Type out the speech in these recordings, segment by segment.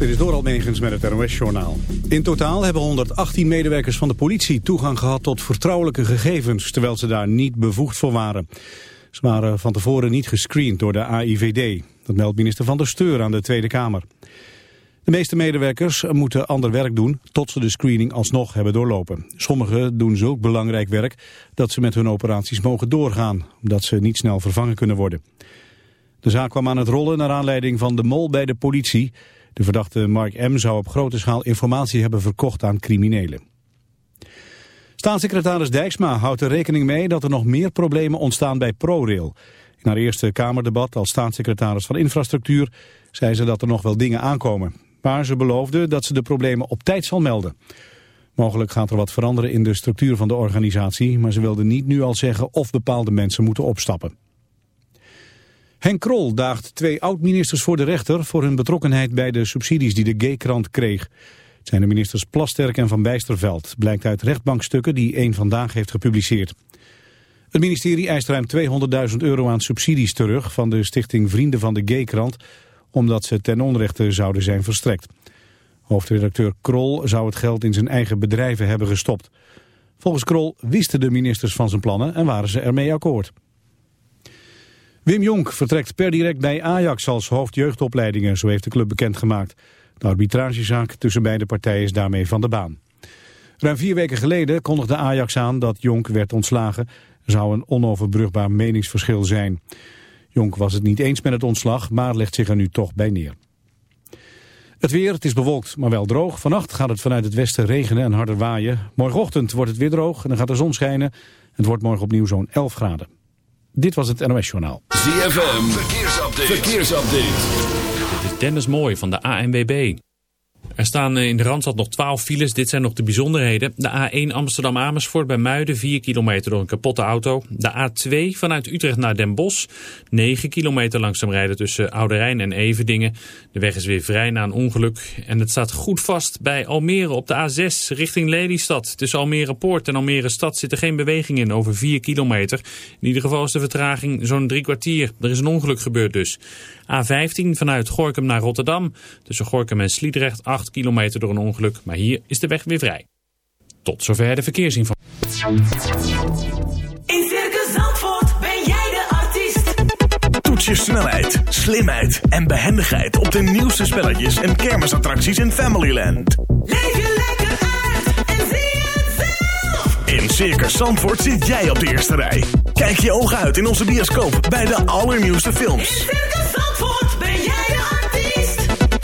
Dit is door Almegens met het NOS-journaal. In totaal hebben 118 medewerkers van de politie toegang gehad tot vertrouwelijke gegevens, terwijl ze daar niet bevoegd voor waren. Ze waren van tevoren niet gescreend door de AIVD. Dat meldt minister Van der Steur aan de Tweede Kamer. De meeste medewerkers moeten ander werk doen tot ze de screening alsnog hebben doorlopen. Sommigen doen zulk belangrijk werk dat ze met hun operaties mogen doorgaan, omdat ze niet snel vervangen kunnen worden. De zaak kwam aan het rollen naar aanleiding van de mol bij de politie. De verdachte Mark M. zou op grote schaal informatie hebben verkocht aan criminelen. Staatssecretaris Dijksma houdt er rekening mee dat er nog meer problemen ontstaan bij ProRail. In haar eerste Kamerdebat als staatssecretaris van Infrastructuur zei ze dat er nog wel dingen aankomen. Maar ze beloofde dat ze de problemen op tijd zal melden. Mogelijk gaat er wat veranderen in de structuur van de organisatie, maar ze wilde niet nu al zeggen of bepaalde mensen moeten opstappen. Henk Krol daagt twee oud-ministers voor de rechter voor hun betrokkenheid bij de subsidies die de G-krant kreeg. Het zijn de ministers Plasterk en Van Bijsterveld, blijkt uit rechtbankstukken die één Vandaag heeft gepubliceerd. Het ministerie eist ruim 200.000 euro aan subsidies terug van de stichting Vrienden van de G-krant, omdat ze ten onrechte zouden zijn verstrekt. Hoofdredacteur Krol zou het geld in zijn eigen bedrijven hebben gestopt. Volgens Krol wisten de ministers van zijn plannen en waren ze ermee akkoord. Wim Jonk vertrekt per direct bij Ajax als hoofdjeugdopleidingen, zo heeft de club bekendgemaakt. De arbitragezaak tussen beide partijen is daarmee van de baan. Ruim vier weken geleden kondigde Ajax aan dat Jonk werd ontslagen. Er zou een onoverbrugbaar meningsverschil zijn. Jonk was het niet eens met het ontslag, maar legt zich er nu toch bij neer. Het weer, het is bewolkt, maar wel droog. Vannacht gaat het vanuit het westen regenen en harder waaien. Morgenochtend wordt het weer droog en dan gaat de zon schijnen. Het wordt morgen opnieuw zo'n 11 graden. Dit was het NOS Journaal. ZFM, verkeersupdate. verkeersupdate. Dit is Dennis Mooi van de ANWB. Er staan in de Randstad nog 12 files. Dit zijn nog de bijzonderheden. De A1 Amsterdam-Amersfoort bij Muiden, 4 kilometer door een kapotte auto. De A2 vanuit Utrecht naar Den Bosch. 9 kilometer langzaam rijden tussen Oude Rijn en Everdingen. De weg is weer vrij na een ongeluk. En het staat goed vast bij Almere op de A6 richting Lelystad. Tussen Almere Poort en Almere Stad zit er geen beweging in over 4 kilometer. In ieder geval is de vertraging zo'n drie kwartier. Er is een ongeluk gebeurd dus. A15 vanuit Gorkum naar Rotterdam. Tussen Gorkum en Sliedrecht 8 kilometer door een ongeluk. Maar hier is de weg weer vrij. Tot zover de verkeersinformatie. In Circus Zandvoort ben jij de artiest. Toets je snelheid, slimheid en behendigheid op de nieuwste spelletjes en kermisattracties in Familyland. Leef je lekker uit en zie het zelf. In Circus Zandvoort zit jij op de eerste rij. Kijk je ogen uit in onze bioscoop bij de allernieuwste In films. Circus Zandvoort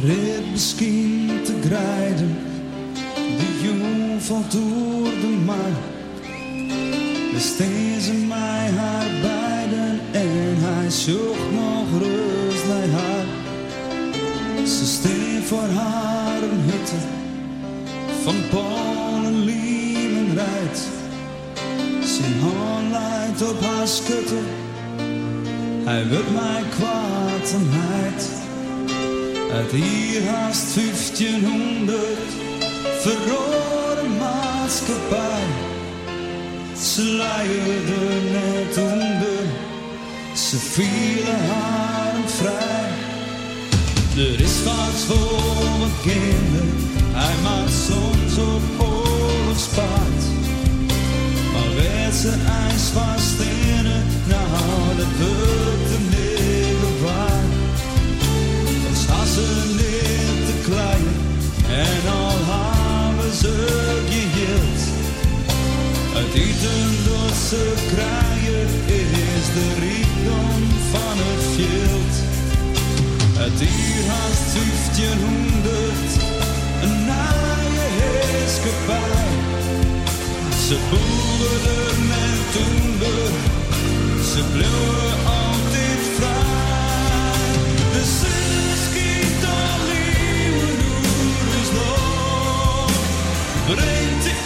Rit misschien te grijden. De jong valt door de mar. Besteed mij haar beiden en hij zocht nog rust bij haar. Ze steen voor haar een hutte van Polen, Liemen rijdt. Zijn hand leidt op haar schutte. Hij wil mij kwaad en heid. Uit hier haast 1500 verrode maatschappij. Ze leiden net onder, ze vielen haar vrij. Er is wat voor mijn kinderen, hij maakt soms op oorlogspaard. Maar werd ze ijs vast in het, nou dat wordt een hele en al hebben ze geheeld. Het eten dat ze krijgen is de rijkdom van het veld. Het hier haast 1500, een naaie heerskepaar. Ze boeren en toender, ze bleven altijd vrij. De brengt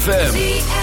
ZFM.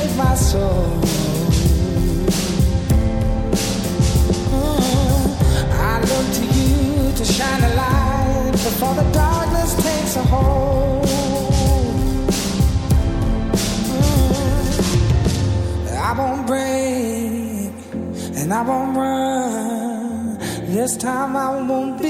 save my soul. Uh, I look to you to shine a light before the darkness takes a hold. Uh, I won't break and I won't run. This time I won't be.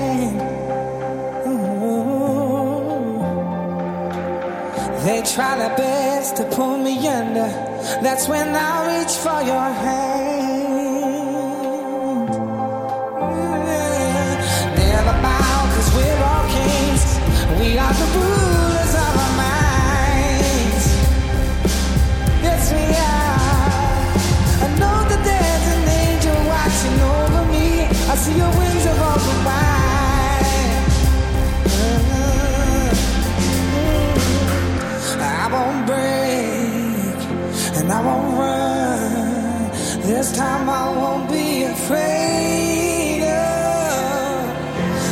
try their best to pull me under. That's when I reach for your hand. Mm. Yeah. Never bow, we we're all kings. We are the rulers of our minds. Yes, we are. I know that there's an angel watching over me. I see a I won't run. This time I won't be afraid.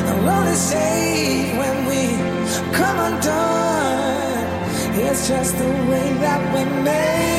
I'm only safe when we come undone. It's just the way that we made.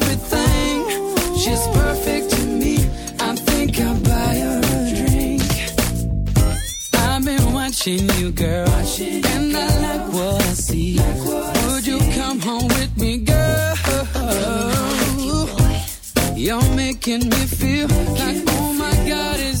Watching you, girl, and I like what I see. Would you come home with me, girl? You're making me feel like, oh my God, is